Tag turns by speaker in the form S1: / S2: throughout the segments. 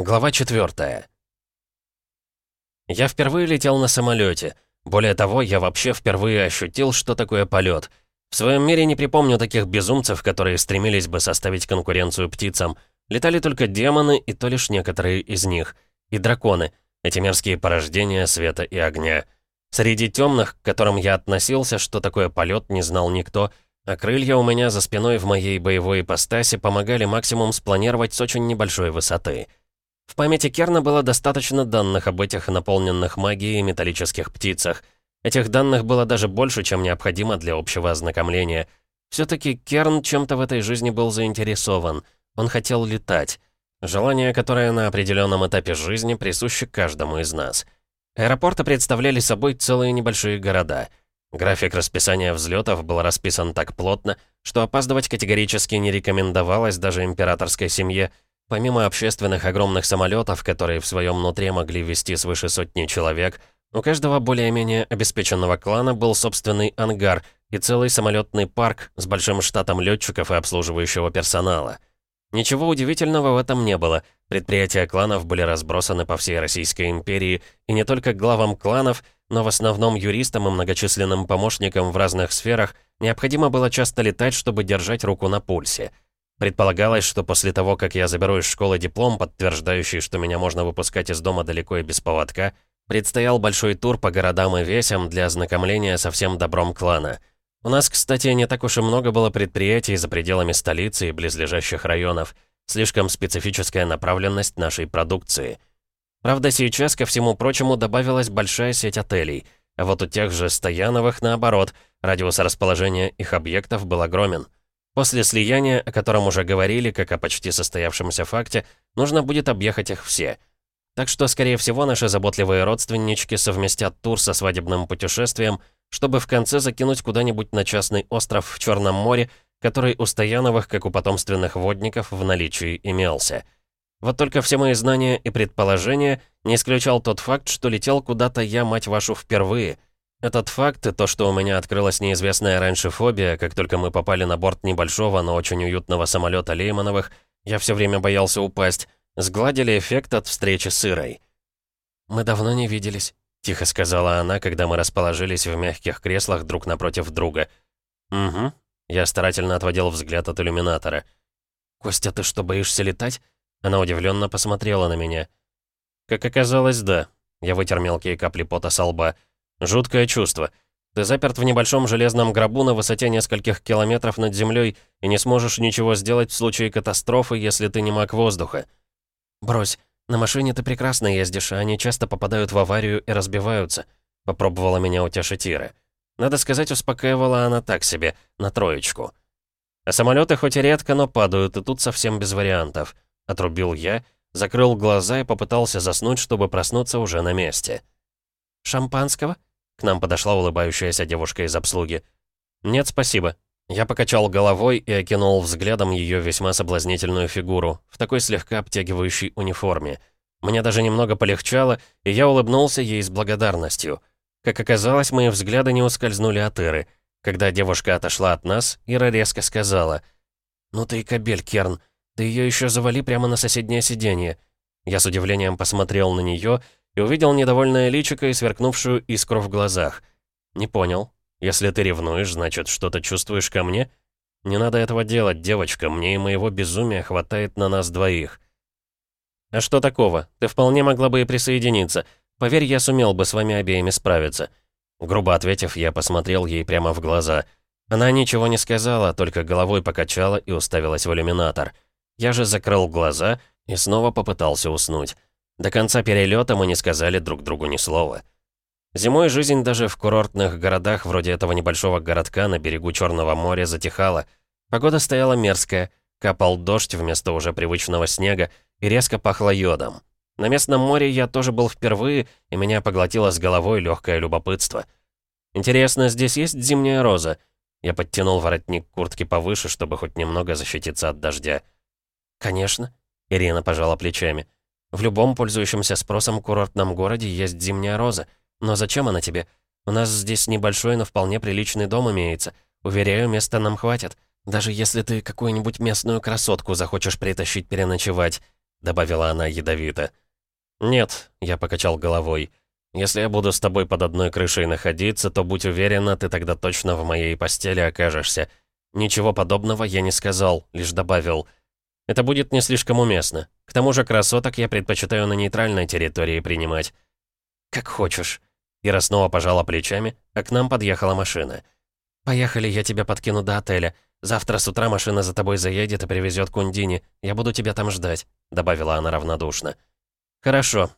S1: Глава 4. Я впервые летел на самолете. Более того, я вообще впервые ощутил, что такое полет. В своем мире не припомню таких безумцев, которые стремились бы составить конкуренцию птицам. Летали только демоны, и то лишь некоторые из них. И драконы, эти мерзкие порождения света и огня. Среди темных, к которым я относился, что такое полет, не знал никто, а крылья у меня за спиной в моей боевой ипостаси помогали максимум спланировать с очень небольшой высоты. В памяти Керна было достаточно данных об этих наполненных магией металлических птицах. Этих данных было даже больше, чем необходимо для общего ознакомления. Все-таки Керн чем-то в этой жизни был заинтересован. Он хотел летать. Желание, которое на определенном этапе жизни присуще каждому из нас. Аэропорты представляли собой целые небольшие города. График расписания взлетов был расписан так плотно, что опаздывать категорически не рекомендовалось даже императорской семье – Помимо общественных огромных самолетов, которые в своем нутре могли вести свыше сотни человек, у каждого более-менее обеспеченного клана был собственный ангар и целый самолетный парк с большим штатом летчиков и обслуживающего персонала. Ничего удивительного в этом не было. Предприятия кланов были разбросаны по всей Российской империи, и не только главам кланов, но в основном юристам и многочисленным помощникам в разных сферах необходимо было часто летать, чтобы держать руку на пульсе – Предполагалось, что после того, как я заберу из школы диплом, подтверждающий, что меня можно выпускать из дома далеко и без поводка, предстоял большой тур по городам и весям для ознакомления со всем добром клана. У нас, кстати, не так уж и много было предприятий за пределами столицы и близлежащих районов. Слишком специфическая направленность нашей продукции. Правда, сейчас, ко всему прочему, добавилась большая сеть отелей. А вот у тех же Стояновых, наоборот, радиус расположения их объектов был огромен. После слияния, о котором уже говорили, как о почти состоявшемся факте, нужно будет объехать их все. Так что, скорее всего, наши заботливые родственнички совместят тур со свадебным путешествием, чтобы в конце закинуть куда-нибудь на частный остров в Черном море, который у Стояновых, как у потомственных водников, в наличии имелся. Вот только все мои знания и предположения не исключал тот факт, что летел куда-то я, мать вашу, впервые — этот факт и то, что у меня открылась неизвестная раньше фобия, как только мы попали на борт небольшого, но очень уютного самолета Леймановых, я все время боялся упасть, сгладили эффект от встречи с Ирой. «Мы давно не виделись», — тихо сказала она, когда мы расположились в мягких креслах друг напротив друга. «Угу». Я старательно отводил взгляд от иллюминатора. «Костя, ты что, боишься летать?» Она удивленно посмотрела на меня. «Как оказалось, да». Я вытер мелкие капли пота со лба. Жуткое чувство. Ты заперт в небольшом железном гробу на высоте нескольких километров над землей и не сможешь ничего сделать в случае катастрофы, если ты не маг воздуха. Брось, на машине ты прекрасно ездишь, а они часто попадают в аварию и разбиваются. Попробовала меня утешить Ира. Надо сказать, успокаивала она так себе, на троечку. А самолеты хоть и редко, но падают, и тут совсем без вариантов. Отрубил я, закрыл глаза и попытался заснуть, чтобы проснуться уже на месте. «Шампанского?» К нам подошла улыбающаяся девушка из обслуги. «Нет, спасибо». Я покачал головой и окинул взглядом ее весьма соблазнительную фигуру, в такой слегка обтягивающей униформе. Мне даже немного полегчало, и я улыбнулся ей с благодарностью. Как оказалось, мои взгляды не ускользнули от Иры. Когда девушка отошла от нас, Ира резко сказала. «Ну ты и кобель, Керн. Ты ее еще завали прямо на соседнее сиденье». Я с удивлением посмотрел на нее и увидел недовольное личико и сверкнувшую искру в глазах. «Не понял. Если ты ревнуешь, значит, что-то чувствуешь ко мне? Не надо этого делать, девочка, мне и моего безумия хватает на нас двоих». «А что такого? Ты вполне могла бы и присоединиться. Поверь, я сумел бы с вами обеими справиться». Грубо ответив, я посмотрел ей прямо в глаза. Она ничего не сказала, только головой покачала и уставилась в иллюминатор. Я же закрыл глаза и снова попытался уснуть. До конца перелета мы не сказали друг другу ни слова. Зимой жизнь даже в курортных городах вроде этого небольшого городка на берегу Черного моря затихала. Погода стояла мерзкая, капал дождь вместо уже привычного снега и резко пахло йодом. На местном море я тоже был впервые, и меня поглотило с головой легкое любопытство. «Интересно, здесь есть зимняя роза?» Я подтянул воротник куртки повыше, чтобы хоть немного защититься от дождя. «Конечно», — Ирина пожала плечами. В любом пользующемся спросом курортном городе есть зимняя роза. Но зачем она тебе? У нас здесь небольшой, но вполне приличный дом имеется. Уверяю, места нам хватит. Даже если ты какую-нибудь местную красотку захочешь притащить переночевать. — добавила она ядовито. «Нет», — я покачал головой. «Если я буду с тобой под одной крышей находиться, то будь уверена, ты тогда точно в моей постели окажешься. Ничего подобного я не сказал, лишь добавил. Это будет не слишком уместно. К тому же красоток я предпочитаю на нейтральной территории принимать». «Как хочешь». Ира снова пожала плечами, а к нам подъехала машина. «Поехали, я тебя подкину до отеля. Завтра с утра машина за тобой заедет и привезет к Ундине. Я буду тебя там ждать», — добавила она равнодушно. «Хорошо.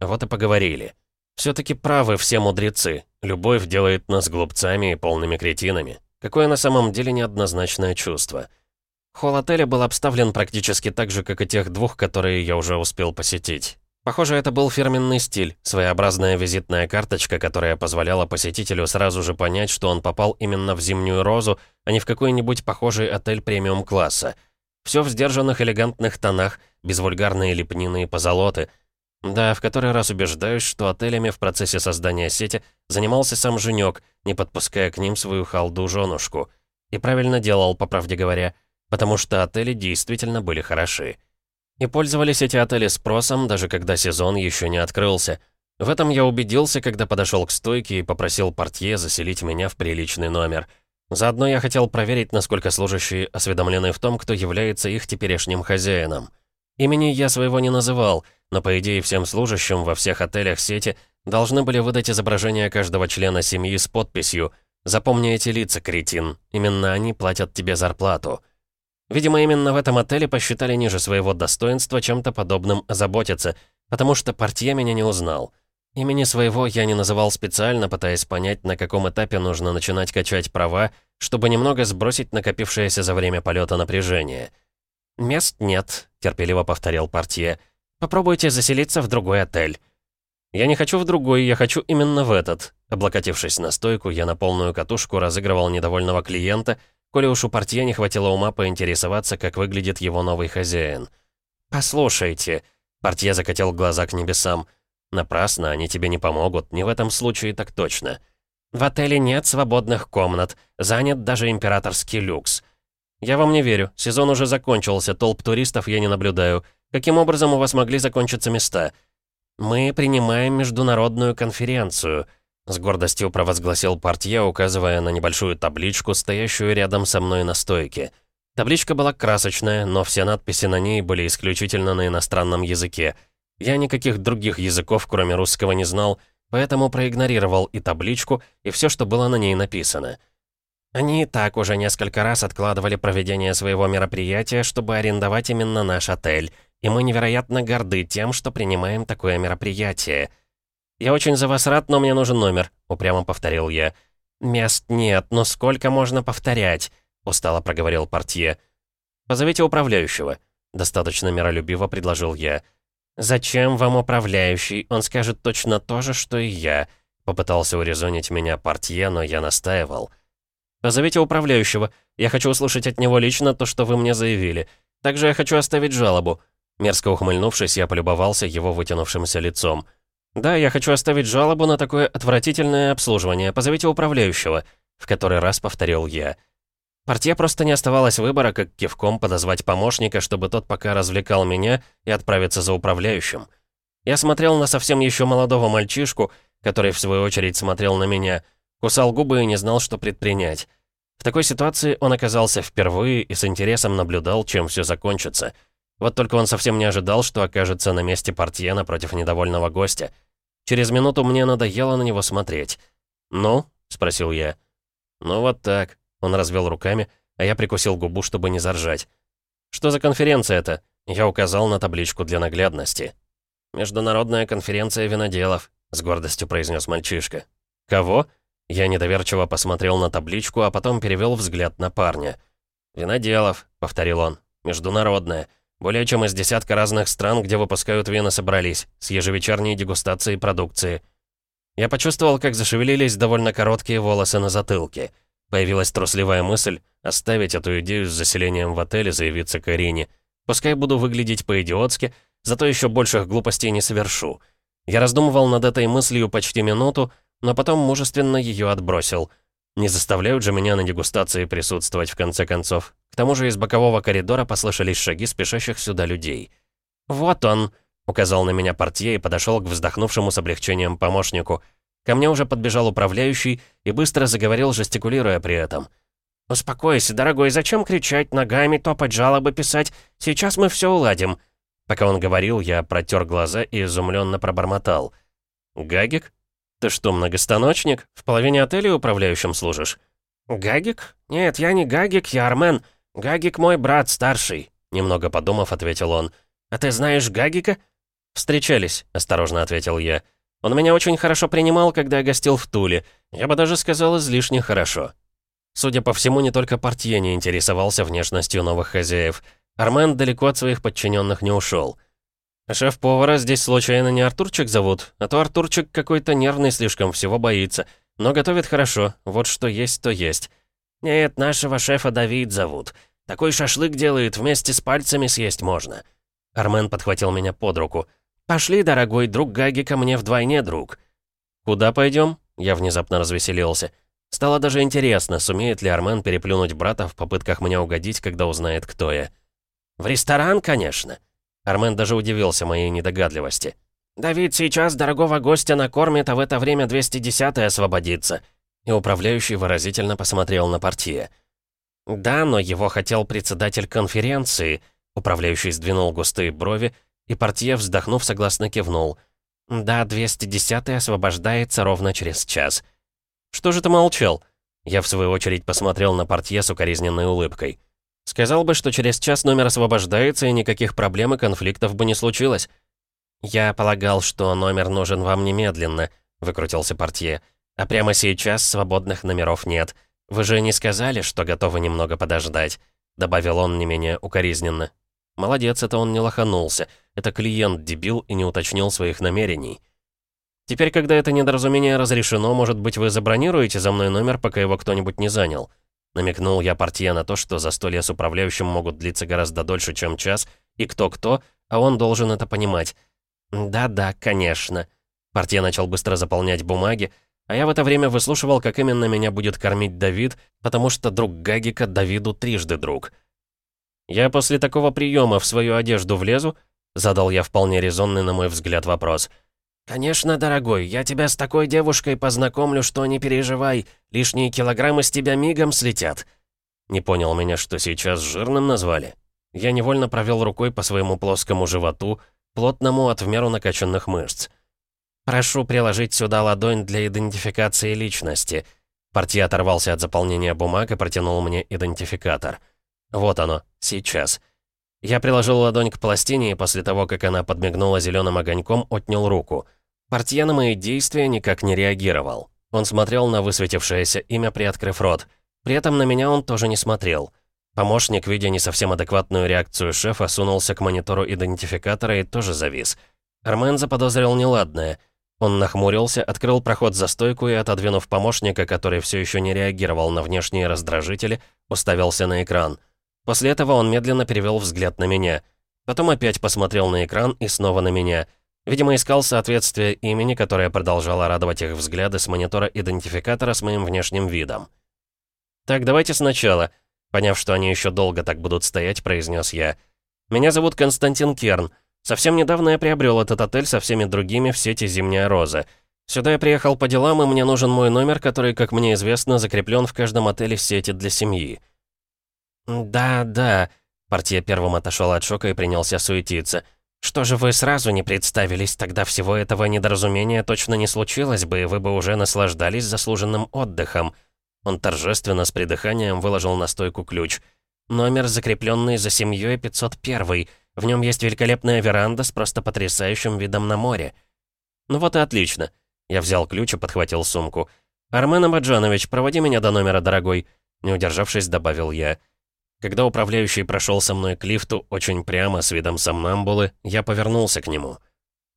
S1: Вот и поговорили. Все-таки правы все мудрецы. Любовь делает нас глупцами и полными кретинами. Какое на самом деле неоднозначное чувство». Холл отеля был обставлен практически так же, как и тех двух, которые я уже успел посетить. Похоже, это был фирменный стиль, своеобразная визитная карточка, которая позволяла посетителю сразу же понять, что он попал именно в «Зимнюю розу», а не в какой-нибудь похожий отель премиум-класса. Все в сдержанных элегантных тонах, без вульгарной лепнины и позолоты. Да, в который раз убеждаюсь, что отелями в процессе создания сети занимался сам Женек, не подпуская к ним свою халду-женушку. И правильно делал, по правде говоря, потому что отели действительно были хороши. И пользовались эти отели спросом, даже когда сезон еще не открылся. В этом я убедился, когда подошел к стойке и попросил портье заселить меня в приличный номер. Заодно я хотел проверить, насколько служащие осведомлены в том, кто является их теперешним хозяином. Имени я своего не называл, но по идее всем служащим во всех отелях сети должны были выдать изображение каждого члена семьи с подписью «Запомни эти лица, кретин, именно они платят тебе зарплату». Видимо, именно в этом отеле посчитали ниже своего достоинства чем-то подобным озаботиться, потому что портье меня не узнал. Имени своего я не называл специально, пытаясь понять, на каком этапе нужно начинать качать права, чтобы немного сбросить накопившееся за время полета напряжение. «Мест нет», — терпеливо повторил портье. «Попробуйте заселиться в другой отель». «Я не хочу в другой, я хочу именно в этот». Облокотившись на стойку, я на полную катушку разыгрывал недовольного клиента — коли уж у портье не хватило ума поинтересоваться, как выглядит его новый хозяин. «Послушайте», — портье закатил глаза к небесам, «напрасно, они тебе не помогут, не в этом случае так точно. В отеле нет свободных комнат, занят даже императорский люкс. Я вам не верю, сезон уже закончился, толп туристов я не наблюдаю. Каким образом у вас могли закончиться места?» «Мы принимаем международную конференцию», с гордостью провозгласил портье, указывая на небольшую табличку, стоящую рядом со мной на стойке. Табличка была красочная, но все надписи на ней были исключительно на иностранном языке. Я никаких других языков, кроме русского, не знал, поэтому проигнорировал и табличку, и все, что было на ней написано. Они и так уже несколько раз откладывали проведение своего мероприятия, чтобы арендовать именно наш отель, и мы невероятно горды тем, что принимаем такое мероприятие — «Я очень за вас рад, но мне нужен номер», — упрямо повторил я. «Мест нет, но сколько можно повторять?» — устало проговорил портье. «Позовите управляющего», — достаточно миролюбиво предложил я. «Зачем вам управляющий? Он скажет точно то же, что и я», — попытался урезонить меня портье, но я настаивал. «Позовите управляющего. Я хочу услышать от него лично то, что вы мне заявили. Также я хочу оставить жалобу». Мерзко ухмыльнувшись, я полюбовался его вытянувшимся лицом. «Да, я хочу оставить жалобу на такое отвратительное обслуживание. Позовите управляющего», — в который раз повторил я. Портье просто не оставалось выбора, как кивком подозвать помощника, чтобы тот пока развлекал меня и отправиться за управляющим. Я смотрел на совсем еще молодого мальчишку, который, в свою очередь, смотрел на меня, кусал губы и не знал, что предпринять. В такой ситуации он оказался впервые и с интересом наблюдал, чем все закончится. Вот только он совсем не ожидал, что окажется на месте портье напротив недовольного гостя — Через минуту мне надоело на него смотреть. «Ну?» — спросил я. «Ну вот так». Он развел руками, а я прикусил губу, чтобы не заржать. «Что за конференция это?» Я указал на табличку для наглядности. «Международная конференция виноделов», — с гордостью произнес мальчишка. «Кого?» Я недоверчиво посмотрел на табличку, а потом перевел взгляд на парня. «Виноделов», — повторил он. «Международная. Более чем из десятка разных стран, где выпускают вина, собрались, с ежевечерней дегустацией продукции. Я почувствовал, как зашевелились довольно короткие волосы на затылке. Появилась трусливая мысль оставить эту идею с заселением в отеле заявиться к Ирине. Пускай буду выглядеть по-идиотски, зато еще больших глупостей не совершу. Я раздумывал над этой мыслью почти минуту, но потом мужественно ее отбросил — не заставляют же меня на дегустации присутствовать в конце концов. К тому же из бокового коридора послышались шаги спешащих сюда людей. «Вот он», — указал на меня портье и подошел к вздохнувшему с облегчением помощнику. Ко мне уже подбежал управляющий и быстро заговорил, жестикулируя при этом. «Успокойся, дорогой, зачем кричать, ногами топать, жалобы писать? Сейчас мы все уладим». Пока он говорил, я протер глаза и изумленно пробормотал. «Гагик? Ты что, многостаночник? В половине отеля управляющим служишь?» «Гагик? Нет, я не Гагик, я Армен. Гагик мой брат старший», — немного подумав, ответил он. «А ты знаешь Гагика?» «Встречались», — осторожно ответил я. «Он меня очень хорошо принимал, когда я гостил в Туле. Я бы даже сказал, излишне хорошо». Судя по всему, не только портье не интересовался внешностью новых хозяев. Армен далеко от своих подчиненных не ушел. «Шеф-повара здесь случайно не Артурчик зовут? А то Артурчик какой-то нервный слишком, всего боится. Но готовит хорошо, вот что есть, то есть». «Нет, нашего шефа Давид зовут. Такой шашлык делает, вместе с пальцами съесть можно». Армен подхватил меня под руку. «Пошли, дорогой друг Гаги, ко мне вдвойне друг». «Куда пойдем? Я внезапно развеселился. Стало даже интересно, сумеет ли Армен переплюнуть брата в попытках мне угодить, когда узнает, кто я. «В ресторан, конечно». Армен даже удивился моей недогадливости. «Давид сейчас дорогого гостя накормит, а в это время 210-й освободится». И управляющий выразительно посмотрел на портье. «Да, но его хотел председатель конференции», Управляющий сдвинул густые брови, и портье, вздохнув, согласно кивнул. «Да, 210-й освобождается ровно через час». «Что же ты молчал?» Я, в свою очередь, посмотрел на портье с укоризненной улыбкой. «Сказал бы, что через час номер освобождается, и никаких проблем и конфликтов бы не случилось». «Я полагал, что номер нужен вам немедленно», — выкрутился портье. «А прямо сейчас свободных номеров нет. Вы же не сказали, что готовы немного подождать?» — добавил он не менее укоризненно. Молодец, это он не лоханулся. Это клиент дебил и не уточнил своих намерений. Теперь, когда это недоразумение разрешено, может быть, вы забронируете за мной номер, пока его кто-нибудь не занял? Намекнул я портье на то, что застолья с управляющим могут длиться гораздо дольше, чем час, и кто-кто, а он должен это понимать. «Да-да, конечно». Портье начал быстро заполнять бумаги, а я в это время выслушивал, как именно меня будет кормить Давид, потому что друг Гагика Давиду трижды друг — «Я после такого приема в свою одежду влезу?» Задал я вполне резонный, на мой взгляд, вопрос. «Конечно, дорогой, я тебя с такой девушкой познакомлю, что не переживай, лишние килограммы с тебя мигом слетят». Не понял меня, что сейчас жирным назвали. Я невольно провел рукой по своему плоскому животу, плотному от в меру накачанных мышц. «Прошу приложить сюда ладонь для идентификации личности». Портье оторвался от заполнения бумаг и протянул мне идентификатор. Вот оно, сейчас. Я приложил ладонь к пластине и после того, как она подмигнула зеленым огоньком, отнял руку. Портье на мои действия никак не реагировал. Он смотрел на высветившееся имя, приоткрыв рот. При этом на меня он тоже не смотрел. Помощник, видя не совсем адекватную реакцию шефа, сунулся к монитору идентификатора и тоже завис. Армен заподозрил неладное. Он нахмурился, открыл проход за стойку и, отодвинув помощника, который все еще не реагировал на внешние раздражители, уставился на экран. После этого он медленно перевел взгляд на меня. Потом опять посмотрел на экран и снова на меня. Видимо, искал соответствие имени, которое продолжало радовать их взгляды с монитора идентификатора с моим внешним видом. «Так, давайте сначала», Поняв, что они еще долго так будут стоять, произнес я. «Меня зовут Константин Керн. Совсем недавно я приобрел этот отель со всеми другими в сети «Зимняя роза». Сюда я приехал по делам, и мне нужен мой номер, который, как мне известно, закреплен в каждом отеле сети для семьи. «Да, да», — партия первым отошел от шока и принялся суетиться. «Что же вы сразу не представились? Тогда всего этого недоразумения точно не случилось бы, и вы бы уже наслаждались заслуженным отдыхом». Он торжественно с придыханием выложил на стойку ключ. «Номер, закрепленный за семьей 501. В нем есть великолепная веранда с просто потрясающим видом на море». «Ну вот и отлично». Я взял ключ и подхватил сумку. «Армен Абаджанович, проводи меня до номера, дорогой». Не удержавшись, добавил я. Когда управляющий прошел со мной к лифту, очень прямо, с видом сомнамбулы, я повернулся к нему.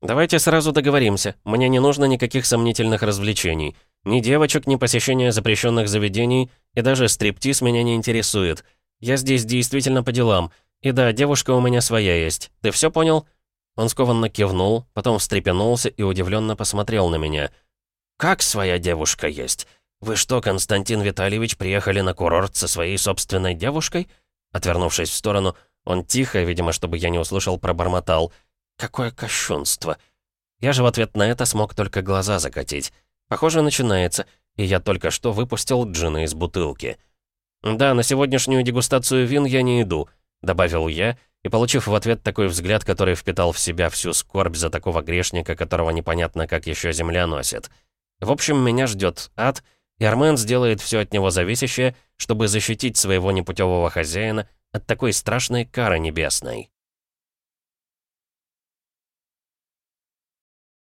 S1: «Давайте сразу договоримся. Мне не нужно никаких сомнительных развлечений. Ни девочек, ни посещения запрещенных заведений, и даже стриптиз меня не интересует. Я здесь действительно по делам. И да, девушка у меня своя есть. Ты все понял?» Он скованно кивнул, потом встрепенулся и удивленно посмотрел на меня. «Как своя девушка есть? «Вы что, Константин Витальевич, приехали на курорт со своей собственной девушкой?» Отвернувшись в сторону, Он тихо, видимо, чтобы я не услышал, пробормотал. «Какое кощунство!» Я же в ответ на это смог только глаза закатить. Похоже, начинается, и я только что выпустил джина из бутылки. «Да, на сегодняшнюю дегустацию вин я не иду», — добавил я, и, получив в ответ такой взгляд, который впитал в себя всю скорбь за такого грешника, которого непонятно, как еще земля носит. В общем, меня ждет ад, и Армен сделает все от него зависящее, чтобы защитить своего непутевого хозяина от такой страшной кары небесной.